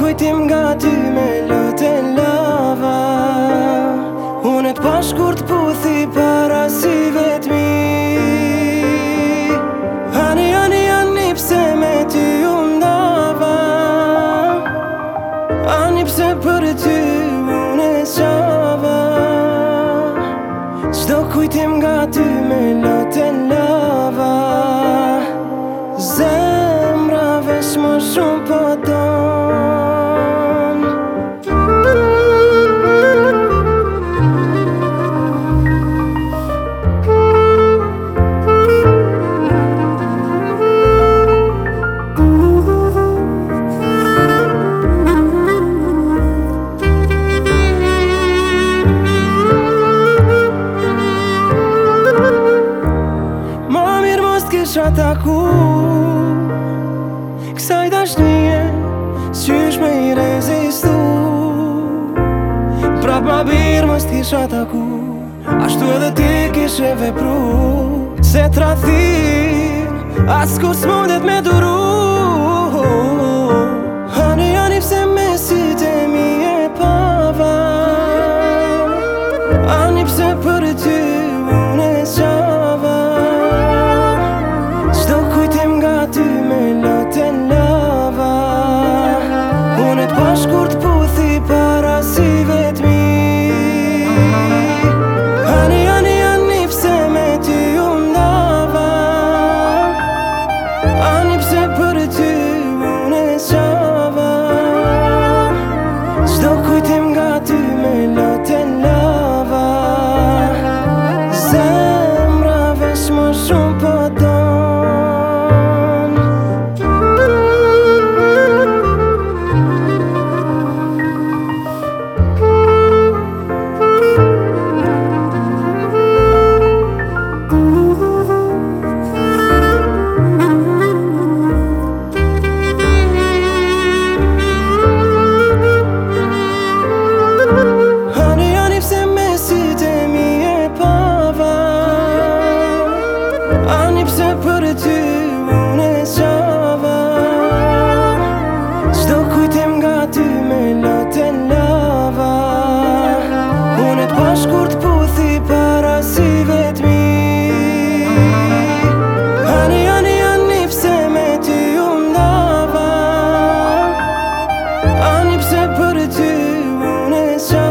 Kujtim nga ty me lëtë e lava Unë të pashkur të puthi para si vetmi Ani, ani, ani pse me ty unë dava Ani pse për ty unë e shava Qdo kujtim nga ty me lëtë e lava Zemra vesh më shumë për po tonë sa ta ku Kësaj dashnije Qysh me i rezistu Pra pa birë më sti sa ta ku Ashtu edhe ti kishe vepru Se tra rathir As kur s'mundet me duru Hani ani pse me si të mi e pava Ani pse për ty aşk kurdu thi para si vetmi Ani, ani, ani pse me ty u ndava Ani pse për ty unë e